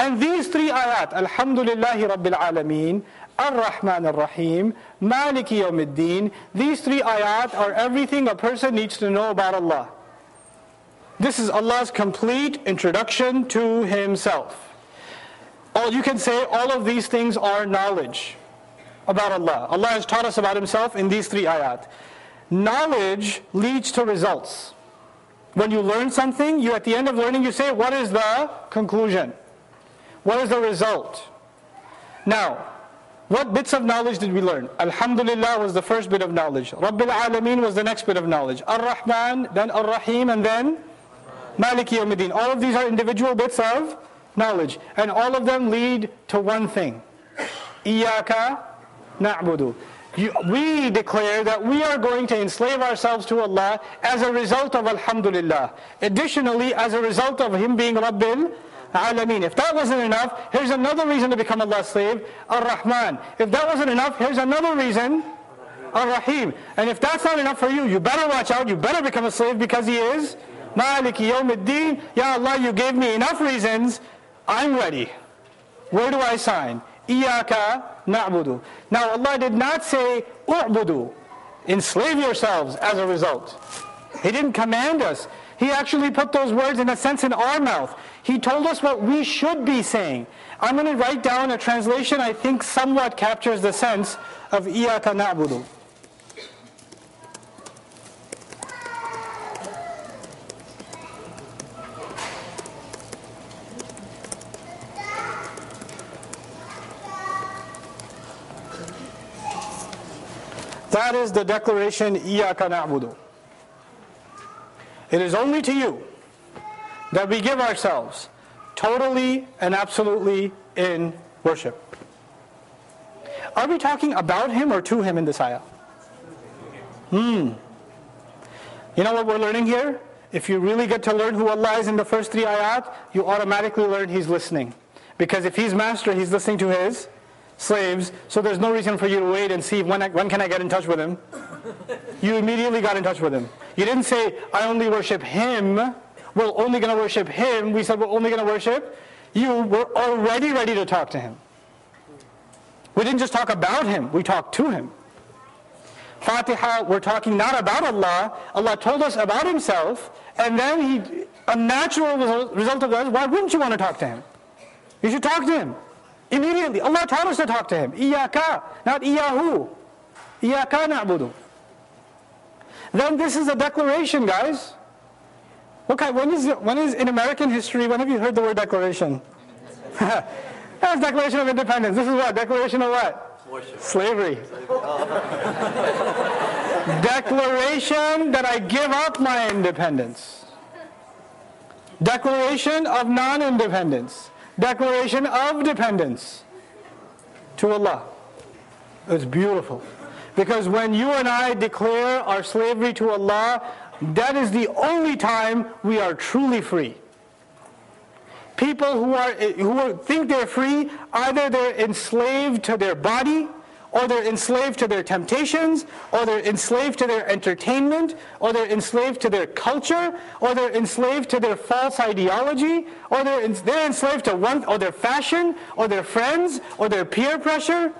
And these three ayat, Alhamdulillahi Rabbil Alameen, Ar-Rahman Ar-Rahim, Maliki Yawmiddin, these three ayat are everything a person needs to know about Allah. This is Allah's complete introduction to Himself. All you can say all of these things are knowledge about Allah. Allah has taught us about Himself in these three ayat. Knowledge leads to results. When you learn something, you at the end of learning you say, what is the conclusion? What is the result? Now, what bits of knowledge did we learn? Alhamdulillah was the first bit of knowledge. Rabbil Alameen was the next bit of knowledge. Ar-Rahman, then Ar-Rahim, and then Maliki Yawmiddin. All of these are individual bits of knowledge. And all of them lead to one thing. Iyaka na'budu. we declare that we are going to enslave ourselves to Allah as a result of Alhamdulillah. Additionally, as a result of Him being Rabbil Alameen. If that wasn't enough, here's another reason to become Allah's slave, Ar-Rahman. If that wasn't enough, here's another reason, Ar-Rahim. And if that's not enough for you, you better watch out, you better become a slave because He is Maliki Yawmiddin. Ya Allah, you gave me enough reasons, I'm ready. Where do I sign? Iyaka na'budu. Now Allah did not say, u'budu, enslave yourselves as a result. He didn't command us. He actually put those words in a sense in our mouth. He told us what we should be saying. I'm going to write down a translation I think somewhat captures the sense of Iyaka na'budu. That is the declaration, Iyaka na'budu. It is only to you that we give ourselves totally and absolutely in worship. Are we talking about Him or to Him in this ayah? Hmm. You know what we're learning here? If you really get to learn who Allah is in the first three ayat, you automatically learn He's listening. Because if He's master, He's listening to His slaves, so there's no reason for you to wait and see when, I, when can I get in touch with him. You immediately got in touch with him. You didn't say, I only worship him, we're only going to worship him. We said, we're only going to worship you. We're already ready to talk to him. We didn't just talk about him, we talked to him. Fatiha, we're talking not about Allah. Allah told us about himself, and then he, a natural result of that is, why wouldn't you want to talk to him? You should talk to him. Immediately, Allah taught us to talk to Him. Iyaka, not Iyahu. Iyaka na'budu. Then this is a declaration, guys. Okay, when is, when is in American history, when have you heard the word declaration? That's Declaration of Independence. This is what? Declaration of what? Worship. Slavery. Declaration that I give up my independence. Declaration of non-independence declaration of dependence to Allah. It's beautiful. Because when you and I declare our slavery to Allah, that is the only time we are truly free. People who are who think they're free, either they're enslaved to their body, or they're enslaved to their temptations, or they're enslaved to their entertainment, or they're enslaved to their culture, or they're enslaved to their false ideology, or they're, they're enslaved to one, or their fashion, or their friends, or their peer pressure.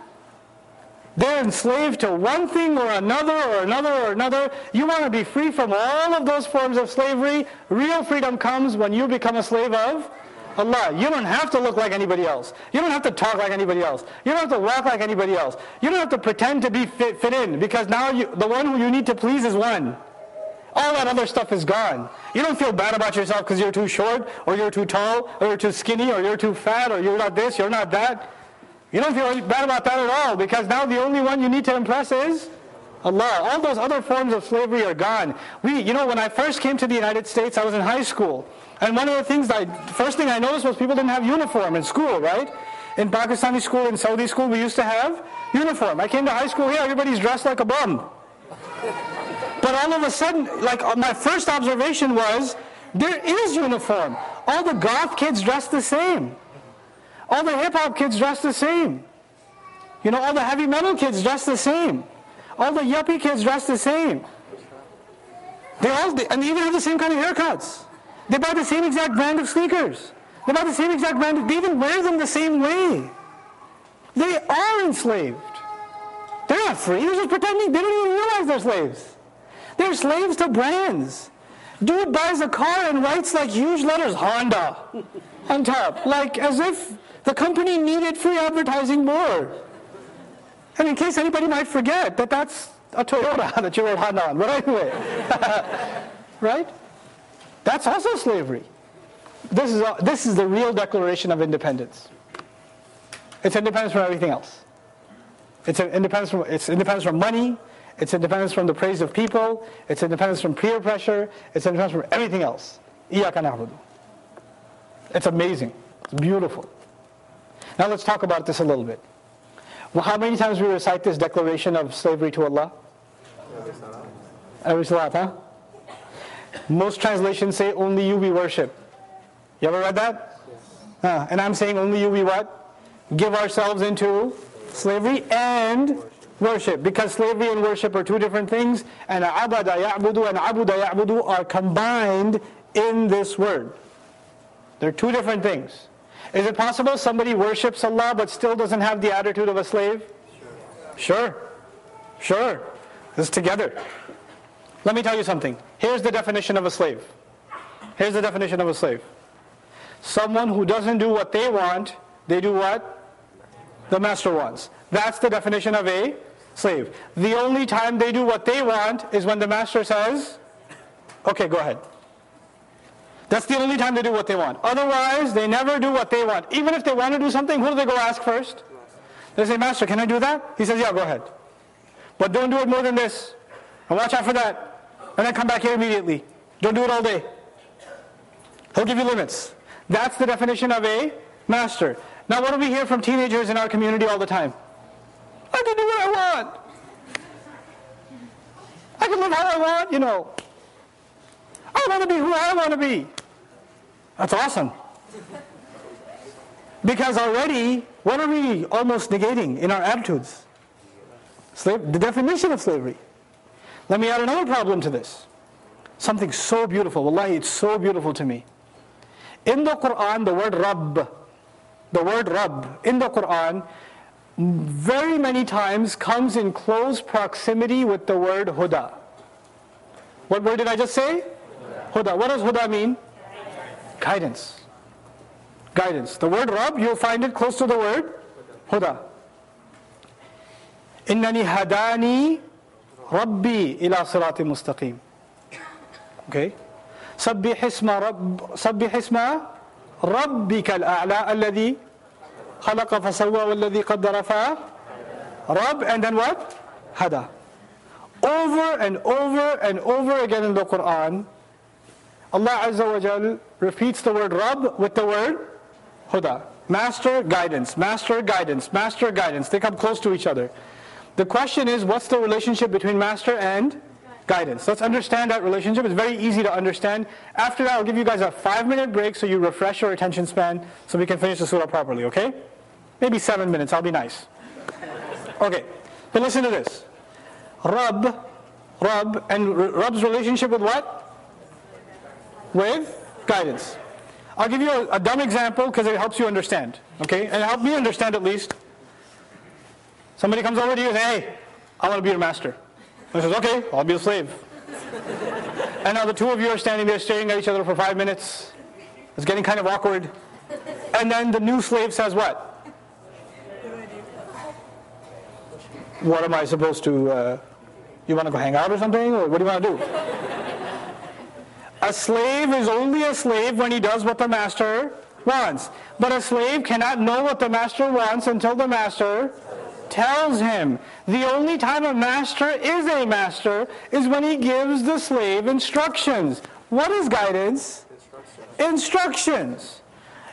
They're enslaved to one thing or another or another or another. You want to be free from all of those forms of slavery. Real freedom comes when you become a slave of Allah. You don't have to look like anybody else. You don't have to talk like anybody else. You don't have to walk like anybody else. You don't have to pretend to be fit, fit in because now you, the one who you need to please is one. All that other stuff is gone. You don't feel bad about yourself because you're too short or you're too tall or you're too skinny or you're too fat or you're not this, you're not that. You don't feel bad about that at all because now the only one you need to impress is Allah. All those other forms of slavery are gone. We, you know, when I first came to the United States, I was in high school. And one of the things I, first thing I noticed was people didn't have uniform in school, right? In Pakistani school, in Saudi school, we used to have uniform. I came to high school here, everybody's dressed like a bum. But all of a sudden, like uh, my first observation was, there is uniform. All the goth kids dress the same. All the hip hop kids dress the same. You know, all the heavy metal kids dress the same. All the yuppie kids dress the same. They all, and they even have the same kind of haircuts. They buy the same exact brand of sneakers. They buy the same exact brand. They even wear them the same way. They are enslaved. They're not free. They're just pretending. They don't even realize they're slaves. They're slaves to brands. Dude buys a car and writes like huge letters, Honda, on top. Like as if the company needed free advertising more. And in case anybody might forget that that's a Toyota that you wrote Honda on. But anyway, right? That's also slavery. This is, a, this is the real declaration of independence. It's independence from everything else. It's independence from, it's independence from money. It's independence from the praise of people. It's independence from peer pressure. It's independence from everything else. It's amazing. It's beautiful. Now let's talk about this a little bit. Well, how many times we recite this declaration of slavery to Allah? Every salat, huh? Most translations say only you we worship. You ever read that? Yes. and I'm saying only you we what? Give ourselves into slavery and worship. Because slavery and worship are two different things, and abada ya'budu and abuda ya'budu are combined in this word. They're two different things. Is it possible somebody worships Allah but still doesn't have the attitude of a slave? Sure. Sure. This is together. Let me tell you something. Here's the definition of a slave. Here's the definition of a slave. Someone who doesn't do what they want, they do what? The master wants. That's the definition of a slave. The only time they do what they want is when the master says, okay, go ahead. That's the only time they do what they want. Otherwise, they never do what they want. Even if they want to do something, who do they go ask first? They say, Master, can I do that? He says, Yeah, go ahead. But don't do it more than this. And watch out for that. And then come back here immediately. Don't do it all day. He'll give you limits. That's the definition of a master. Now, what do we hear from teenagers in our community all the time? I can do what I want. I can live how I want, you know. I want to be who I want to be. That's awesome. Because already, what are we almost negating in our attitudes? Slave, the definition of slavery. Let me add another problem to this. Something so beautiful. Wallahi, it's so beautiful to me. In the Quran, the word Rabb, the word Rabb in the Quran very many times comes in close proximity with the word Huda. What word did I just say? Huda. What does Huda mean? Guidance. Guidance. The word Rabb, you'll find it close to the word Huda. إنني هداني ربي إلى صراط مستقيم. Okay. سبح اسم رب سبح اسم ربك الأعلى الذي خلق فسوى والذي قدر فا رب and then what? هدى. Over and over and over again in the Quran, Allah Azza wa Jal repeats the word Rabb with the word Huda. Master guidance, master guidance, master guidance. They come close to each other. The question is, what's the relationship between master and guidance? Let's understand that relationship. It's very easy to understand. After that, I'll give you guys a five minute break so you refresh your attention span so we can finish the surah properly, okay? Maybe seven minutes, I'll be nice. Okay, but listen to this. Rabb, Rabb, and Rabb's relationship with what? With guidance. I'll give you a, a dumb example because it helps you understand. Okay? And help me understand at least. Somebody comes over to you and says, Hey, I want to be your master. I says, Okay, I'll be a slave. and now the two of you are standing there staring at each other for five minutes. It's getting kind of awkward. And then the new slave says, What? What am I supposed to? Uh, you want to go hang out or something? Or what do you want to do? A slave is only a slave when he does what the master wants. But a slave cannot know what the master wants until the master tells him. The only time a master is a master is when he gives the slave instructions. What is guidance? Instructions. instructions.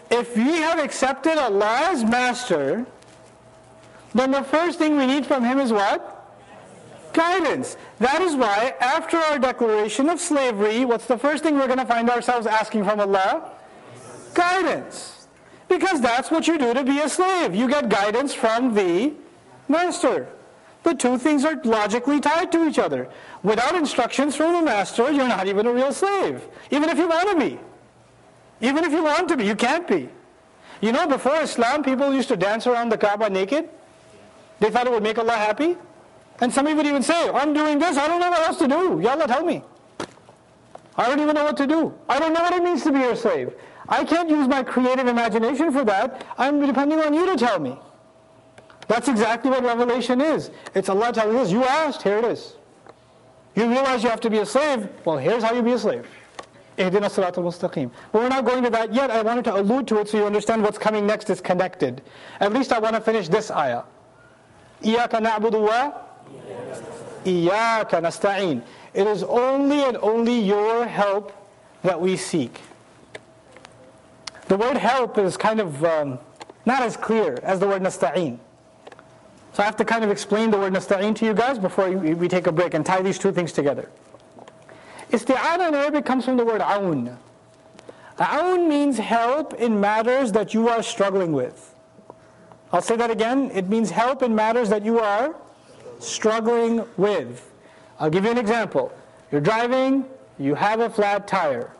If we have accepted Allah as master, then the first thing we need from him is what? Guidance. That is why, after our declaration of slavery, what's the first thing we're going to find ourselves asking from Allah? Guidance. Because that's what you do to be a slave. You get guidance from the master. The two things are logically tied to each other. Without instructions from the master, you're not even a real slave. Even if you want to be. Even if you want to be, you can't be. You know, before Islam, people used to dance around the Kaaba naked. They thought it would make Allah happy. And somebody would even say, I'm doing this, I don't know what else to do. Ya Allah, tell me. I don't even know what to do. I don't know what it means to be your slave. I can't use my creative imagination for that. I'm depending on you to tell me. That's exactly what revelation is. It's Allah telling us, you asked, here it is. You realize you have to be a slave, well, here's how you be a slave. Ihdina Salatul Mustaqim. But we're not going to that yet. I wanted to allude to it so you understand what's coming next is connected. At least I want to finish this ayah. إِيَّاكَ نَعْبُدُ Iyaka nasta'in. It is only and only your help that we seek. The word help is kind of um, not as clear as the word nasta'in. So I have to kind of explain the word nasta'in to you guys before we take a break and tie these two things together. Isti'ana in Arabic comes from the word aun. Aun means help in matters that you are struggling with. I'll say that again. It means help in matters that you are struggling with. I'll give you an example. You're driving, you have a flat tire.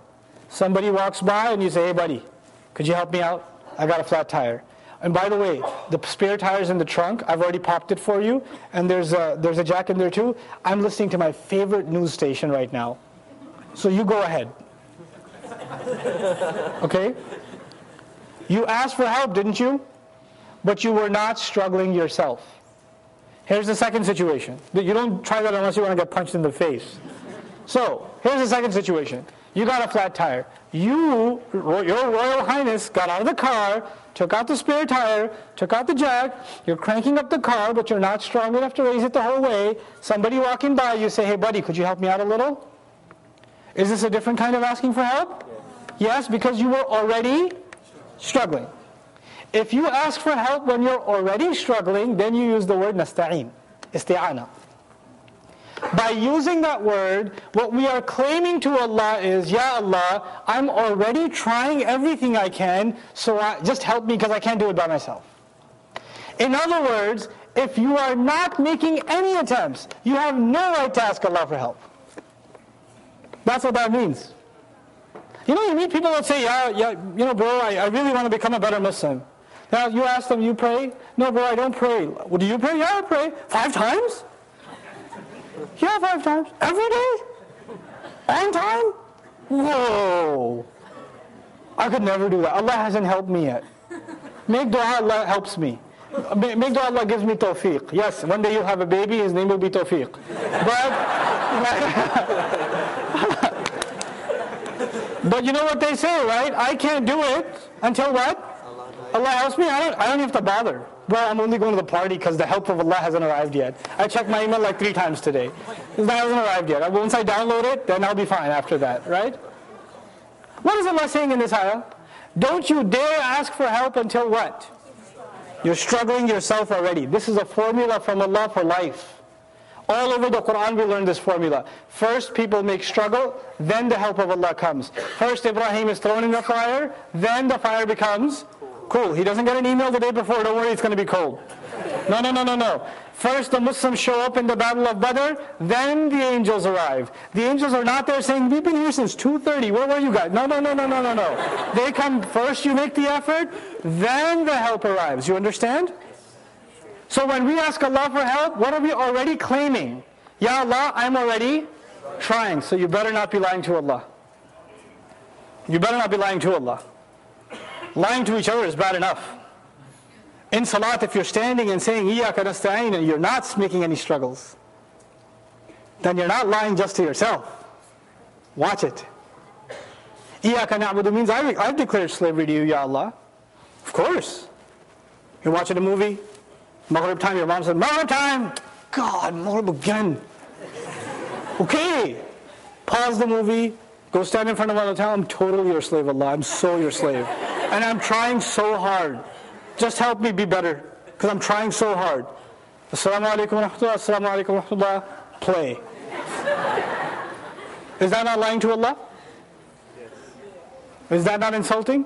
Somebody walks by and you say, hey buddy, could you help me out? I got a flat tire. And by the way, the spare tire's in the trunk. I've already popped it for you. And there's a, there's a jack in there too. I'm listening to my favorite news station right now. So you go ahead. Okay? You asked for help, didn't you? But you were not struggling yourself. Here's the second situation. You don't try that unless you want to get punched in the face. So, here's the second situation. You got a flat tire. You, your Royal Highness, got out of the car, took out the spare tire, took out the jack. You're cranking up the car, but you're not strong enough to raise it the whole way. Somebody walking by, you say, hey buddy, could you help me out a little? Is this a different kind of asking for help? Yes, because you were already struggling. If you ask for help when you're already struggling, then you use the word nasta'in, isti'ana. By using that word, what we are claiming to Allah is, Ya Allah, I'm already trying everything I can, so I, just help me because I can't do it by myself. In other words, if you are not making any attempts, you have no right to ask Allah for help. That's what that means. You know, you meet people that say, yeah, yeah, you know, bro, I, I really want to become a better Muslim. Now you ask them, you pray? No, bro, I don't pray. Well, do you pray? Yeah, I pray. Five times? Yeah, five times. Every day? On time? Whoa. I could never do that. Allah hasn't helped me yet. Make dua, Allah helps me. Make dua, Allah gives me tawfiq. Yes, one day you'll have a baby, his name will be tawfiq. But, but you know what they say, right? I can't do it until what? Allah helps me, I don't, I don't have to bother. Well, I'm only going to the party because the help of Allah hasn't arrived yet. I checked my email like three times today. It hasn't arrived yet. Once I download it, then I'll be fine after that, right? What is Allah saying in this ayah? Don't you dare ask for help until what? You're struggling yourself already. This is a formula from Allah for life. All over the Quran we learn this formula. First people make struggle, then the help of Allah comes. First Ibrahim is thrown in the fire, then the fire becomes Cool. He doesn't get an email the day before. Don't worry, it's going to be cold. No, no, no, no, no. First, the Muslims show up in the Battle of Badr. Then the angels arrive. The angels are not there saying, "We've been here since 2:30. Where were you guys?" No, no, no, no, no, no, no. They come first. You make the effort. Then the help arrives. You understand? So when we ask Allah for help, what are we already claiming? Ya Allah, I'm already trying. So you better not be lying to Allah. You better not be lying to Allah. Lying to each other is bad enough. In salat, if you're standing and saying Iyaka nasta'in and you're not making any struggles, then you're not lying just to yourself. Watch it. Iyaka na'budu means I've, declared slavery to you, Ya Allah. Of course. You're watching a movie, Maghrib time, your mom said, Maghrib time! God, Maghrib again. Okay. Pause the movie, go stand in front of Allah, tell him, i'm totally your slave, Allah. I'm so your slave and I'm trying so hard. Just help me be better, because I'm trying so hard. Assalamu alaikum wa rahmatullah, assalamu alaikum wa rahmatullah, play. Is that not lying to Allah? Is that not insulting?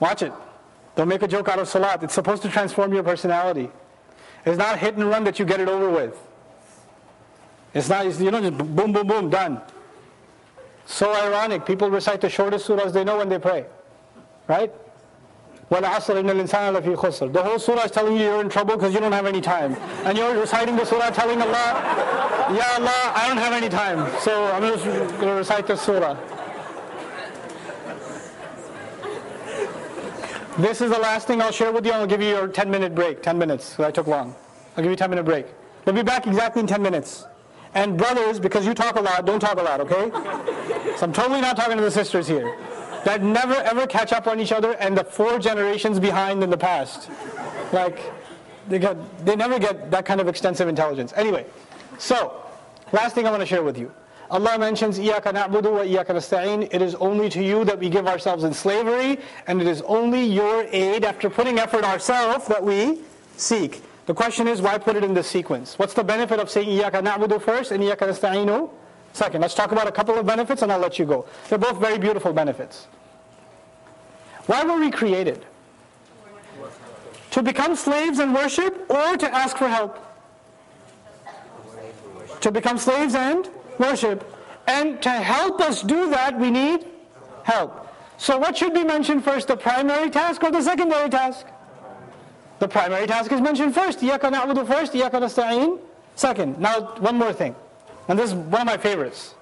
Watch it. Don't make a joke out of salat. It's supposed to transform your personality. It's not hit and run that you get it over with. It's not, you know, just boom, boom, boom, done. So ironic. People recite the shortest surahs they know when they pray. Right? وَالْعَصْرِ إِنَّ الْإِنسَانَ لَفِي خُسْرٍ The whole surah is telling you you're in trouble because you don't have any time. And you're reciting the surah telling Allah, Ya Allah, I don't have any time. So I'm just going to recite the surah. This is the last thing I'll share with you. I'll give you your 10 minute break. 10 minutes, because I took long. I'll give you a 10 minute break. We'll be back exactly in 10 minutes. And brothers, because you talk a lot, don't talk a lot, okay? So I'm totally not talking to the sisters here. that never ever catch up on each other and the four generations behind in the past. Like, they, get, they never get that kind of extensive intelligence. Anyway, so, last thing I want to share with you. Allah mentions, إِيَّاكَ نَعْبُدُ وَإِيَّاكَ نَسْتَعِينُ It is only to you that we give ourselves in slavery, and it is only your aid after putting effort ourselves that we seek. The question is, why put it in this sequence? What's the benefit of saying إِيَّاكَ نَعْبُدُ first and إِيَّاكَ نَسْتَعِينُ second. Let's talk about a couple of benefits and I'll let you go. They're both very beautiful benefits. Why were we created? To become slaves and worship or to ask for help? To become slaves and worship. And to help us do that, we need help. So what should be mentioned first, the primary task or the secondary task? The primary task is mentioned first. إِيَّكَ نَعْبُدُ first, إِيَّكَ نَسْتَعِينُ second. Now, one more thing. And this is one of my favorites.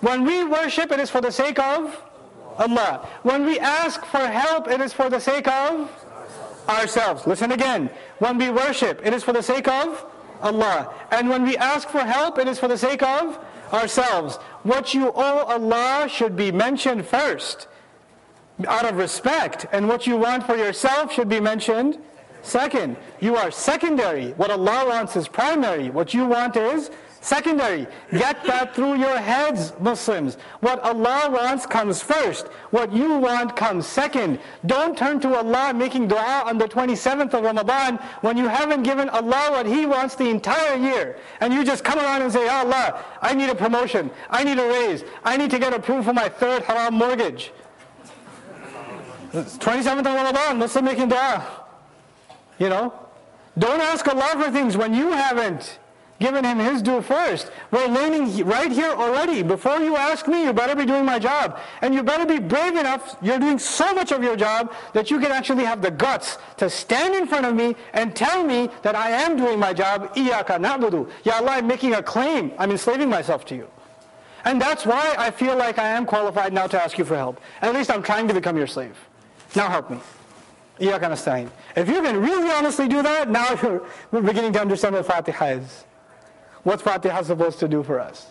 When we worship, it is for the sake of Allah. When we ask for help, it is for the sake of ourselves. Listen again. When we worship, it is for the sake of Allah. And when we ask for help, it is for the sake of ourselves. What you owe Allah should be mentioned first out of respect. And what you want for yourself should be mentioned second. You are secondary. What Allah wants is primary. What you want is secondary. Get that through your heads, Muslims. What Allah wants comes first. What you want comes second. Don't turn to Allah making dua on the 27th of Ramadan when you haven't given Allah what He wants the entire year. And you just come around and say, Allah, I need a promotion. I need a raise. I need to get approved for my third haram mortgage. It's 27th of Ramadan, Muslim making dua. You know? Don't ask Allah for things when you haven't given him his due first. We're learning right here already. Before you ask me, you better be doing my job. And you better be brave enough, you're doing so much of your job that you can actually have the guts to stand in front of me and tell me that I am doing my job. Iyaka na'budu. Ya Allah, I'm making a claim. I'm enslaving myself to you. And that's why I feel like I am qualified now to ask you for help. At least I'm trying to become your slave. Now help me. Iyaka nasta'in. If you can really honestly do that, now we're beginning to understand what Fatiha is What's Fatiha supposed to do for us?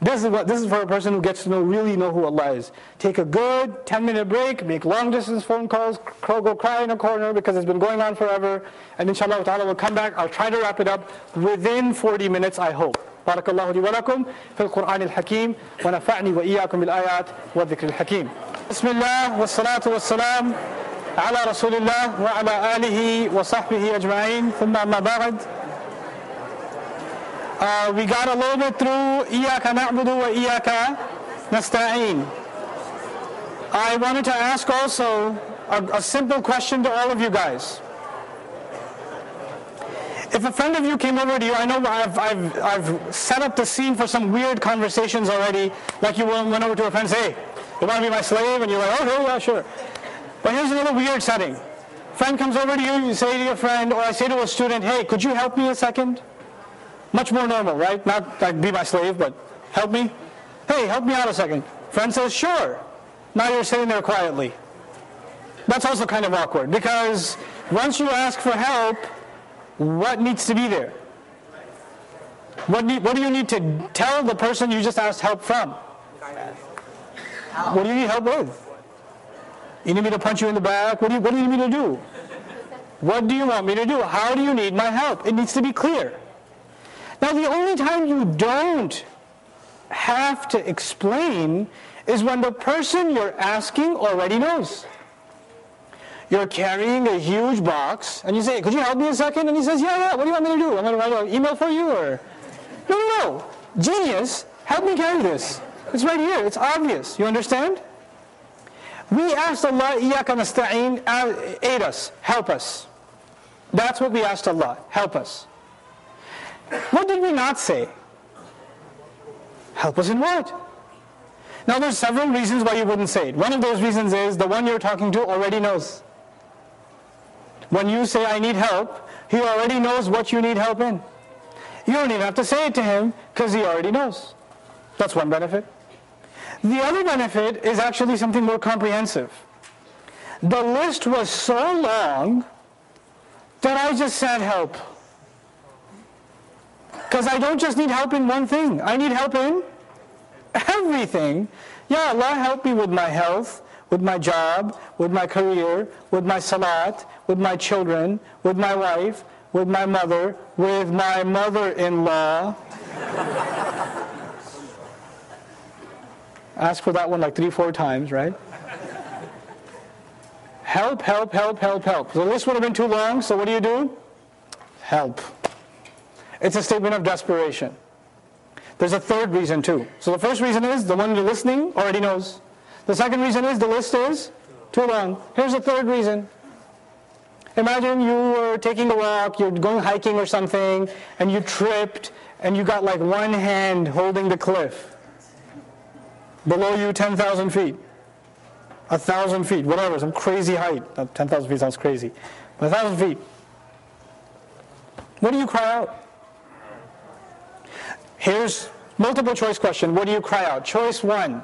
This is, what, this is for a person who gets to know, really know who Allah is. Take a good 10 minute break, make long distance phone calls, go cry in a corner because it's been going on forever. And inshallah ta'ala will come back. I'll try to wrap it up within 40 minutes, I hope. بارك الله لي ولكم في القرآن الحكيم ونفعني وإياكم بالآيات والذكر الحكيم بسم الله والصلاة والسلام على رسول الله وعلى آله وصحبه أجمعين ثم أما بعد uh, we got a little bit through إياك نعبد وإياك نستعين. I wanted to ask also a, a simple question to all of you guys. If a friend of you came over to you, I know I've, I've, I've set up the scene for some weird conversations already, like you went over to a friend and say, hey, you want to be my slave? And you're like, okay, yeah, sure. But here's another weird setting. Friend comes over to you, you say to your friend, or I say to a student, hey, could you help me a second? Much more normal, right? Not like be my slave, but help me. Hey, help me out a second. Friend says, sure. Now you're sitting there quietly. That's also kind of awkward because once you ask for help, what needs to be there? What, need, what do you need to tell the person you just asked help from? What do you need help with? You need me to punch you in the back? What do you, what do you need me to do? What do you want me to do? How do you need my help? It needs to be clear. Now, the only time you don't have to explain is when the person you're asking already knows. You're carrying a huge box, and you say, Could you help me a second? And he says, Yeah, yeah, what do you want me to do? I'm going to write an email for you? Or, No, no, no. Genius, help me carry this. It's right here, it's obvious. You understand? We asked Allah, Iyaka nasta'in, uh, aid us, help us. That's what we asked Allah, help us. What did we not say? Help us in what? Now, there's several reasons why you wouldn't say it. One of those reasons is the one you're talking to already knows. When you say, I need help, he already knows what you need help in. You don't even have to say it to him because he already knows. That's one benefit. The other benefit is actually something more comprehensive. The list was so long that I just said help. Because I don't just need help in one thing, I need help in everything. Yeah, Allah help me with my health, with my job, with my career, with my salat, with my children, with my wife, with my mother, with my mother-in-law. Ask for that one like three, four times, right? Help, help, help, help, help. The list would have been too long, so what do you do? Help. It's a statement of desperation. There's a third reason too. So the first reason is the one you're listening already knows. The second reason is the list is too long. Here's the third reason. Imagine you were taking a walk, you're going hiking or something, and you tripped, and you got like one hand holding the cliff. Below you, 10,000 feet a thousand feet, whatever, some crazy height. 10,000 feet sounds crazy. A thousand feet. What do you cry out? Here's multiple choice question. What do you cry out? Choice one.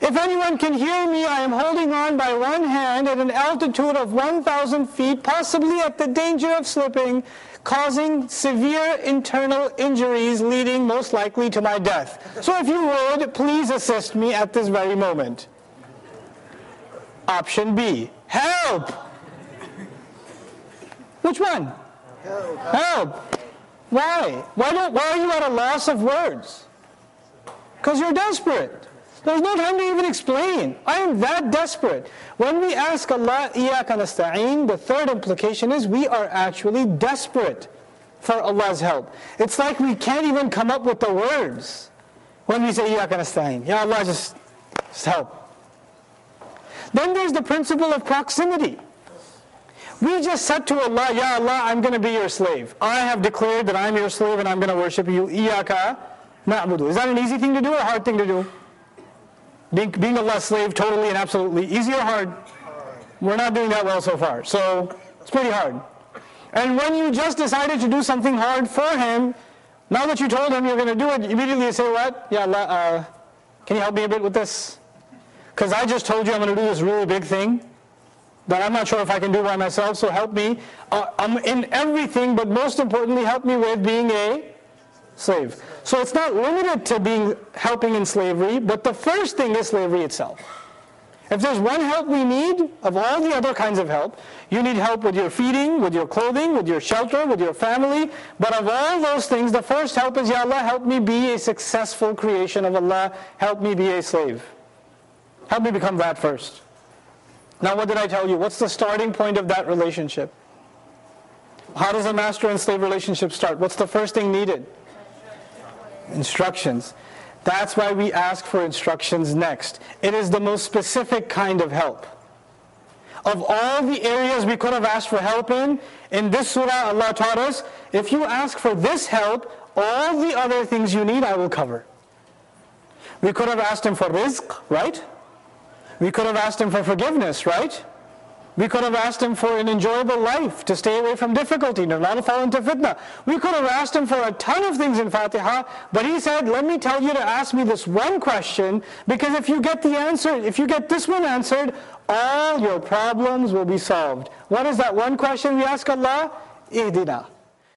If anyone can hear me, I am holding on by one hand at an altitude of 1,000 feet, possibly at the danger of slipping, causing severe internal injuries leading most likely to my death. So if you would, please assist me at this very moment. Option B, help. Which one? Help. help. Why? Why, don't, why are you at a loss of words? Because you're desperate. There's no time to even explain. I am that desperate. When we ask Allah, إِيَّاكَ نَسْتَعِينَ, the third implication is we are actually desperate for Allah's help. It's like we can't even come up with the words when we say إِيَّاكَ نَسْتَعِينَ. Ya Allah, just, just help. Then there's the principle of proximity. We just said to Allah, Ya Allah, I'm going to be your slave. I have declared that I'm your slave and I'm going to worship you. Iyaka na'budu. Is that an easy thing to do or a hard thing to do? Being, being Allah's slave totally and absolutely. Easy or hard? We're not doing that well so far. So it's pretty hard. And when you just decided to do something hard for Him, now that you told Him you're going to do it, immediately you say what? Allah, uh, can you help me a bit with this? Because I just told you I'm going to do this really big thing that I'm not sure if I can do by myself, so help me. Uh, I'm in everything, but most importantly, help me with being a slave. So it's not limited to being helping in slavery, but the first thing is slavery itself. If there's one help we need of all the other kinds of help, you need help with your feeding, with your clothing, with your shelter, with your family. But of all those things, the first help is, Ya Allah, help me be a successful creation of Allah. Help me be a slave. Help me become that first. Now, what did I tell you? What's the starting point of that relationship? How does a master and slave relationship start? What's the first thing needed? Instructions. That's why we ask for instructions next. It is the most specific kind of help. Of all the areas we could have asked for help in, in this surah Allah taught us, if you ask for this help, all the other things you need I will cover. We could have asked him for rizq, right? We could have asked him for forgiveness, right? We could have asked him for an enjoyable life, to stay away from difficulty, to not fall into fitna. We could have asked him for a ton of things in Fatiha, but he said, let me tell you to ask me this one question, because if you get the answer, if you get this one answered, all your problems will be solved. What is that one question we ask Allah? Ihdina.